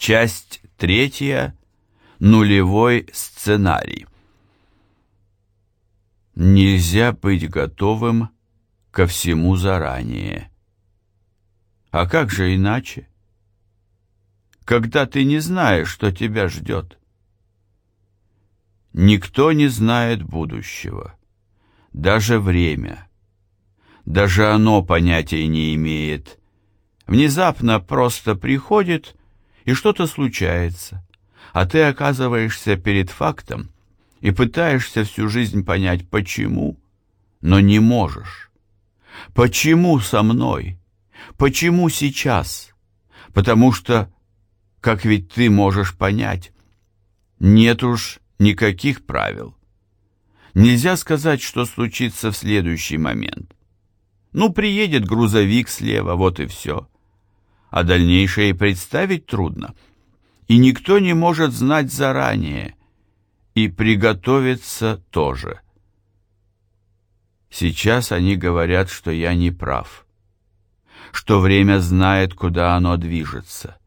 Часть третья. Нулевой сценарий. Нельзя быть готовым ко всему заранее. А как же иначе? Когда ты не знаешь, что тебя ждет. Никто не знает будущего, даже время. Даже оно понятия не имеет. Внезапно просто приходит, и что-то случается, а ты оказываешься перед фактом и пытаешься всю жизнь понять, почему, но не можешь. Почему со мной? Почему сейчас? Потому что, как ведь ты можешь понять, нет уж никаких правил. Нельзя сказать, что случится в следующий момент. Ну, приедет грузовик слева, вот и все. А дальнейшее и представить трудно. И никто не может знать заранее. И приготовиться тоже. Сейчас они говорят, что я не прав. Что время знает, куда оно движется.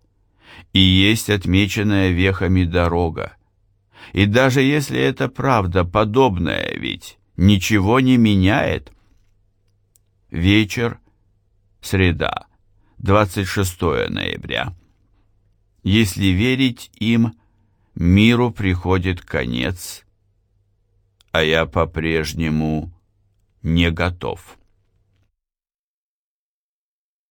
И есть отмеченная вехами дорога и даже если это правда, подобное ведь ничего не меняет. Вечер, среда, 26 ноября. Если верить им, миру приходит конец, а я по-прежнему не готов.